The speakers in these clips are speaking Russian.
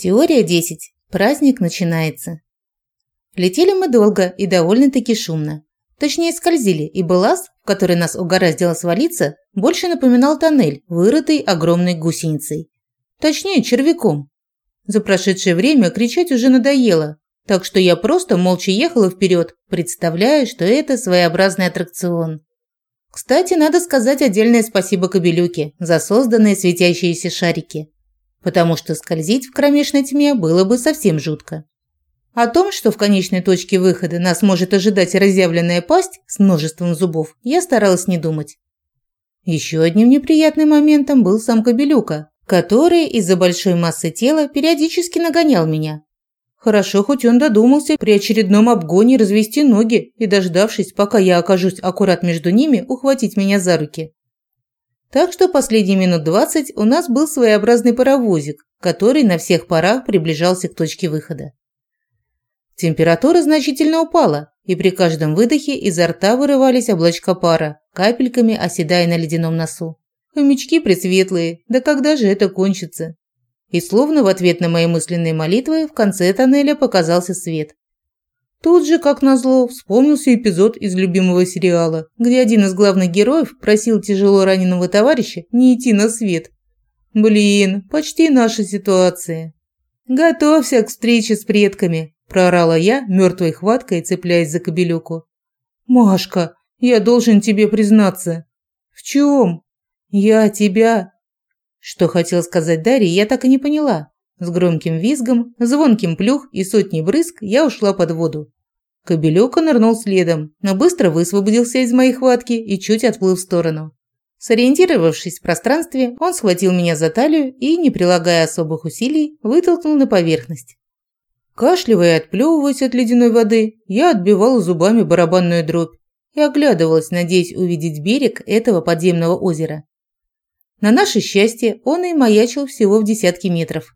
Теория 10. Праздник начинается. Летели мы долго и довольно-таки шумно. Точнее, скользили, и лаз, в который нас угораздило свалиться, больше напоминал тоннель, вырытый огромной гусеницей. Точнее, червяком. За прошедшее время кричать уже надоело, так что я просто молча ехала вперед, представляя, что это своеобразный аттракцион. Кстати, надо сказать отдельное спасибо Кобелюке за созданные светящиеся шарики потому что скользить в кромешной тьме было бы совсем жутко. О том, что в конечной точке выхода нас может ожидать разъявленная пасть с множеством зубов, я старалась не думать. Еще одним неприятным моментом был сам Кобелюка, который из-за большой массы тела периодически нагонял меня. Хорошо, хоть он додумался при очередном обгоне развести ноги и, дождавшись, пока я окажусь аккурат между ними, ухватить меня за руки. Так что последние минут двадцать у нас был своеобразный паровозик, который на всех парах приближался к точке выхода. Температура значительно упала, и при каждом выдохе изо рта вырывались облачка пара, капельками оседая на ледяном носу. Хомячки пресветлые, да когда же это кончится? И словно в ответ на мои мысленные молитвы в конце тоннеля показался свет. Тут же, как назло, вспомнился эпизод из любимого сериала, где один из главных героев просил тяжело раненого товарища не идти на свет. Блин, почти наша ситуация. Готовься к встрече с предками, проорала я, мертвой хваткой цепляясь за кобелюку. Машка, я должен тебе признаться. В чем? Я тебя. Что хотел сказать Дарья, я так и не поняла. С громким визгом, звонким плюх и сотней брызг я ушла под воду. Кобелёка нырнул следом, но быстро высвободился из моей хватки и чуть отплыл в сторону. Сориентировавшись в пространстве, он схватил меня за талию и, не прилагая особых усилий, вытолкнул на поверхность. Кашливая и отплевываясь от ледяной воды, я отбивала зубами барабанную дробь и оглядывалась, надеясь увидеть берег этого подземного озера. На наше счастье, он и маячил всего в десятки метров.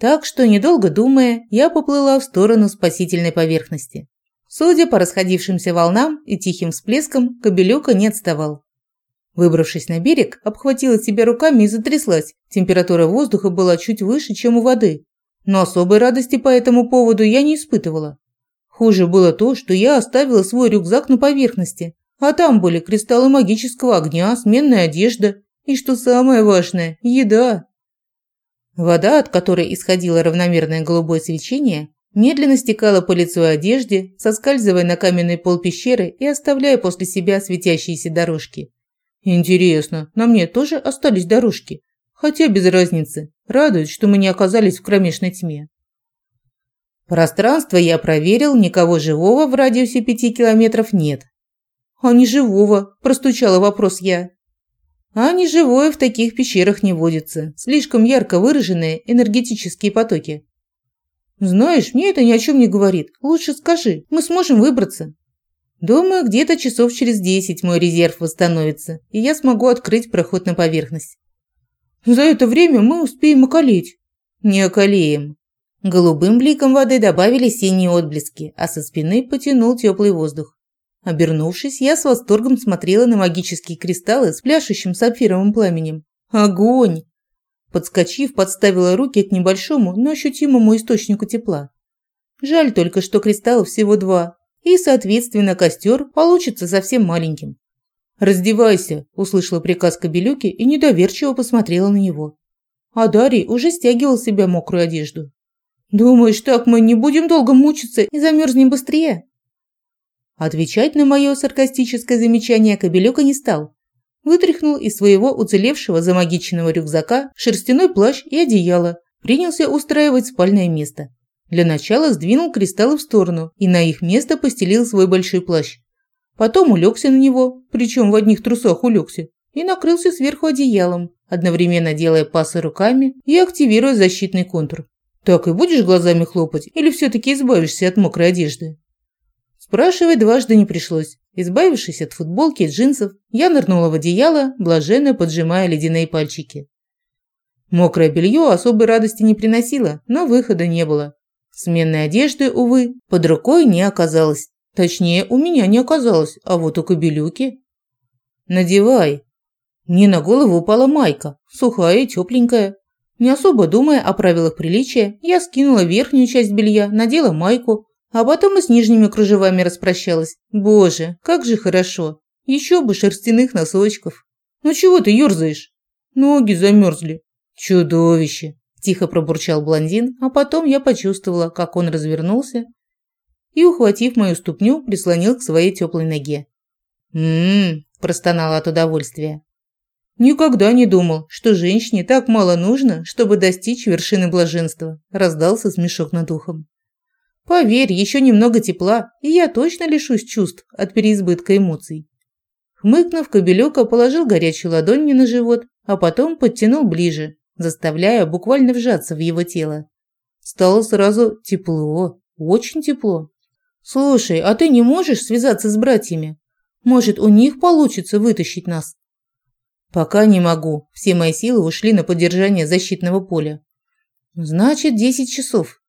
Так что, недолго думая, я поплыла в сторону спасительной поверхности. Судя по расходившимся волнам и тихим всплескам, Кобелюка не отставал. Выбравшись на берег, обхватила себя руками и затряслась. Температура воздуха была чуть выше, чем у воды. Но особой радости по этому поводу я не испытывала. Хуже было то, что я оставила свой рюкзак на поверхности, а там были кристаллы магического огня, сменная одежда и, что самое важное, еда. Вода, от которой исходило равномерное голубое свечение, медленно стекала по лицу и одежде, соскальзывая на каменный пол пещеры и оставляя после себя светящиеся дорожки. Интересно, на мне тоже остались дорожки? Хотя без разницы. Радует, что мы не оказались в кромешной тьме. Пространство я проверил, никого живого в радиусе пяти километров нет. «А не живого?» – простучала вопрос я. А неживое в таких пещерах не водится. Слишком ярко выраженные энергетические потоки. Знаешь, мне это ни о чем не говорит. Лучше скажи, мы сможем выбраться. Думаю, где-то часов через десять мой резерв восстановится, и я смогу открыть проход на поверхность. За это время мы успеем околеть. Не околеем. Голубым бликом воды добавили синие отблески, а со спины потянул теплый воздух. Обернувшись, я с восторгом смотрела на магические кристаллы с пляшущим сапфировым пламенем. Огонь! Подскочив, подставила руки к небольшому, но ощутимому источнику тепла. Жаль только, что кристаллов всего два, и, соответственно, костер получится совсем маленьким. «Раздевайся!» – услышала приказ Кобелюки и недоверчиво посмотрела на него. А Дарий уже стягивал с себя мокрую одежду. «Думаешь, так мы не будем долго мучиться и замерзнем быстрее?» Отвечать на мое саркастическое замечание Кобелёка не стал. Вытряхнул из своего уцелевшего замагиченного рюкзака шерстяной плащ и одеяло, принялся устраивать спальное место. Для начала сдвинул кристаллы в сторону и на их место постелил свой большой плащ. Потом улегся на него, причем в одних трусах улегся, и накрылся сверху одеялом, одновременно делая пасы руками и активируя защитный контур. Так и будешь глазами хлопать или все-таки избавишься от мокрой одежды? Спрашивать дважды не пришлось. Избавившись от футболки и джинсов, я нырнула в одеяло, блаженно поджимая ледяные пальчики. Мокрое белье особой радости не приносило, но выхода не было. Сменной одежды, увы, под рукой не оказалось. Точнее, у меня не оказалось, а вот у кобелюки. «Надевай». Мне на голову упала майка, сухая и тепленькая. Не особо думая о правилах приличия, я скинула верхнюю часть белья, надела майку, а потом и с нижними кружевами распрощалась. Боже, как же хорошо. Еще бы шерстяных носочков. Ну чего ты ерзаешь? Ноги замерзли. Чудовище, тихо пробурчал блондин, а потом я почувствовала, как он развернулся и, ухватив мою ступню, прислонил к своей теплой ноге. «М-м-м», простонала от удовольствия. «Никогда не думал, что женщине так мало нужно, чтобы достичь вершины блаженства», – раздался смешок над ухом. «Поверь, еще немного тепла, и я точно лишусь чувств от переизбытка эмоций». Хмыкнув, Кобелёка положил горячую ладонь мне на живот, а потом подтянул ближе, заставляя буквально вжаться в его тело. Стало сразу тепло, очень тепло. «Слушай, а ты не можешь связаться с братьями? Может, у них получится вытащить нас?» Пока не могу. Все мои силы ушли на поддержание защитного поля. Значит, 10 часов.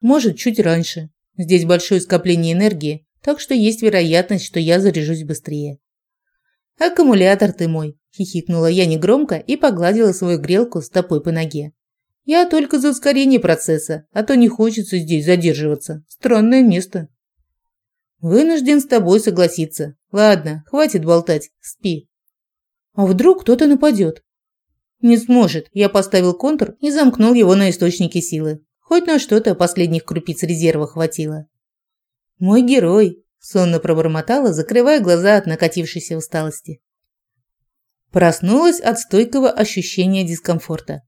Может, чуть раньше. Здесь большое скопление энергии, так что есть вероятность, что я заряжусь быстрее. Аккумулятор ты мой, хихикнула я негромко и погладила свою грелку стопой по ноге. Я только за ускорение процесса, а то не хочется здесь задерживаться. Странное место. Вынужден с тобой согласиться. Ладно, хватит болтать, спи. А вдруг кто-то нападет? Не сможет. Я поставил контур и замкнул его на источнике силы. Хоть на что-то последних крупиц резерва хватило. Мой герой, сонно пробормотала, закрывая глаза от накатившейся усталости. Проснулась от стойкого ощущения дискомфорта.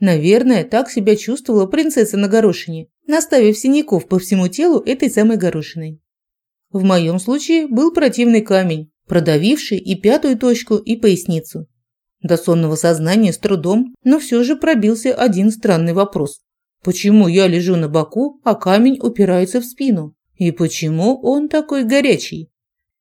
Наверное, так себя чувствовала принцесса на горошине, наставив синяков по всему телу этой самой горошиной. В моем случае был противный камень, продавивший и пятую точку, и поясницу. До сонного сознания с трудом, но все же пробился один странный вопрос. Почему я лежу на боку, а камень упирается в спину? И почему он такой горячий?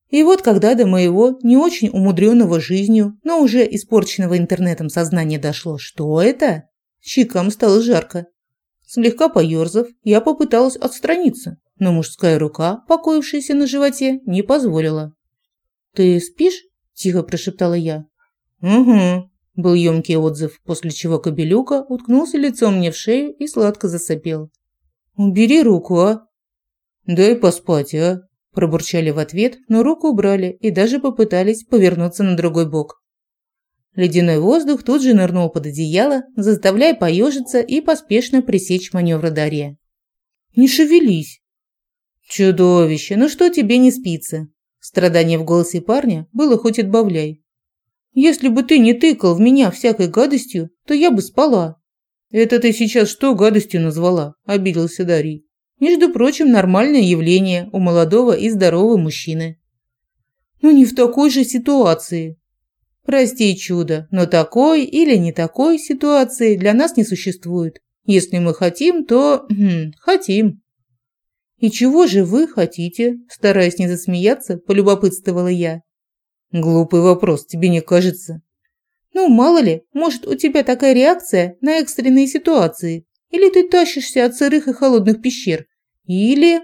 И вот когда до моего не очень умудренного жизнью, но уже испорченного интернетом сознания дошло, что это? Щекам стало жарко. Слегка поёрзав, я попыталась отстраниться, но мужская рука, покоившаяся на животе, не позволила. «Ты спишь?» – тихо прошептала я. «Угу», – был емкий отзыв, после чего Кобелюка уткнулся лицом мне в шею и сладко засопел. «Убери руку, а!» «Дай поспать, а!» – пробурчали в ответ, но руку убрали и даже попытались повернуться на другой бок. Ледяной воздух тут же нырнул под одеяло, заставляя поежиться и поспешно пресечь маневры Дарья. «Не шевелись!» «Чудовище, ну что тебе не спится?» Страдание в голосе парня было хоть отбавляй. «Если бы ты не тыкал в меня всякой гадостью, то я бы спала». «Это ты сейчас что гадостью назвала?» – обиделся Дарий. «Между прочим, нормальное явление у молодого и здорового мужчины». «Ну не в такой же ситуации». «Прости, чудо, но такой или не такой ситуации для нас не существует. Если мы хотим, то... Хм, хотим». «И чего же вы хотите?» – стараясь не засмеяться, полюбопытствовала я. «Глупый вопрос, тебе не кажется?» «Ну, мало ли, может, у тебя такая реакция на экстренные ситуации. Или ты тащишься от сырых и холодных пещер. Или...»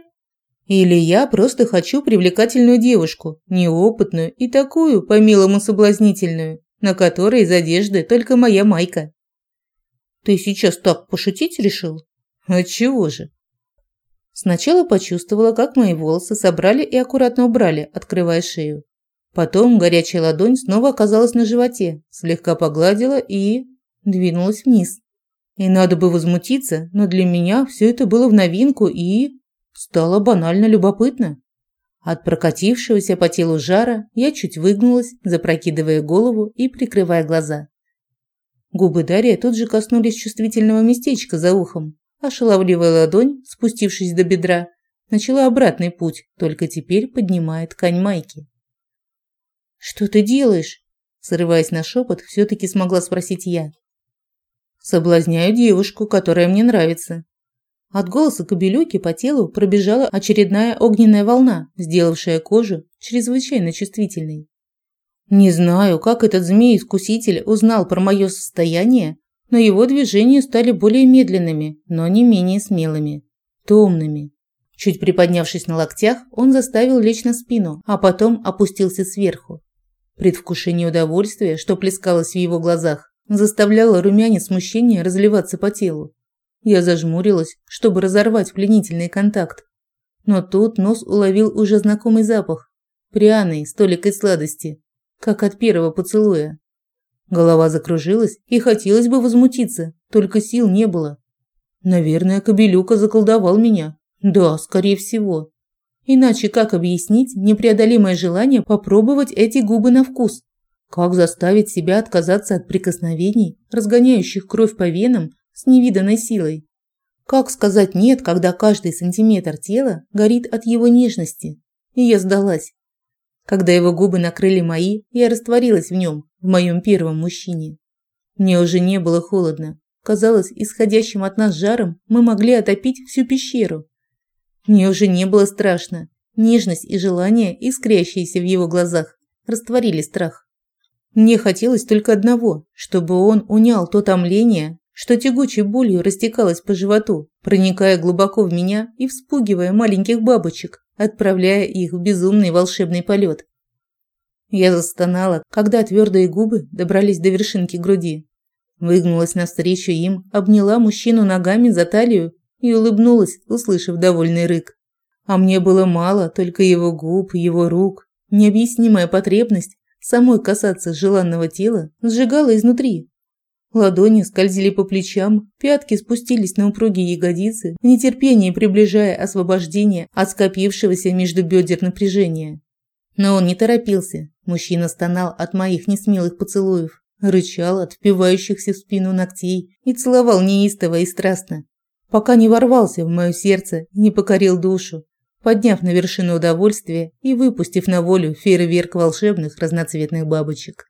«Или я просто хочу привлекательную девушку, неопытную и такую, по-милому, соблазнительную, на которой из одежды только моя майка». «Ты сейчас так пошутить решил?» «Отчего же?» Сначала почувствовала, как мои волосы собрали и аккуратно убрали, открывая шею. Потом горячая ладонь снова оказалась на животе, слегка погладила и... двинулась вниз. И надо бы возмутиться, но для меня все это было в новинку и... стало банально любопытно. От прокатившегося по телу жара я чуть выгнулась, запрокидывая голову и прикрывая глаза. Губы Дарья тут же коснулись чувствительного местечка за ухом, а шаловливая ладонь, спустившись до бедра, начала обратный путь, только теперь поднимая ткань майки. «Что ты делаешь?» Срываясь на шепот, все-таки смогла спросить я. «Соблазняю девушку, которая мне нравится». От голоса кобелюки по телу пробежала очередная огненная волна, сделавшая кожу чрезвычайно чувствительной. Не знаю, как этот змей-искуситель узнал про мое состояние, но его движения стали более медленными, но не менее смелыми, томными. Чуть приподнявшись на локтях, он заставил лечь на спину, а потом опустился сверху. Предвкушение удовольствия, что плескалось в его глазах, заставляла румянец смущения разливаться по телу. Я зажмурилась, чтобы разорвать пленительный контакт. Но тут нос уловил уже знакомый запах. Пряный, с толикой сладости, как от первого поцелуя. Голова закружилась, и хотелось бы возмутиться, только сил не было. Наверное, Кобелюка заколдовал меня. Да, скорее всего. Иначе как объяснить непреодолимое желание попробовать эти губы на вкус? Как заставить себя отказаться от прикосновений, разгоняющих кровь по венам с невиданной силой? Как сказать «нет», когда каждый сантиметр тела горит от его нежности? И я сдалась. Когда его губы накрыли мои, я растворилась в нем, в моем первом мужчине. Мне уже не было холодно. Казалось, исходящим от нас жаром мы могли отопить всю пещеру. Мне уже не было страшно. Нежность и желание, искрящиеся в его глазах, растворили страх. Мне хотелось только одного, чтобы он унял то томление, что тягучей болью растекалось по животу, проникая глубоко в меня и вспугивая маленьких бабочек, отправляя их в безумный волшебный полет. Я застонала, когда твердые губы добрались до вершинки груди. Выгнулась навстречу им, обняла мужчину ногами за талию и улыбнулась, услышав довольный рык. А мне было мало только его губ, его рук. Необъяснимая потребность самой касаться желанного тела сжигала изнутри. Ладони скользили по плечам, пятки спустились на упругие ягодицы, в нетерпении приближая освобождение от скопившегося между бедер напряжения. Но он не торопился. Мужчина стонал от моих несмелых поцелуев, рычал от впивающихся в спину ногтей и целовал неистово и страстно, пока не ворвался в мое сердце и не покорил душу, подняв на вершину удовольствия и выпустив на волю фейерверк волшебных разноцветных бабочек.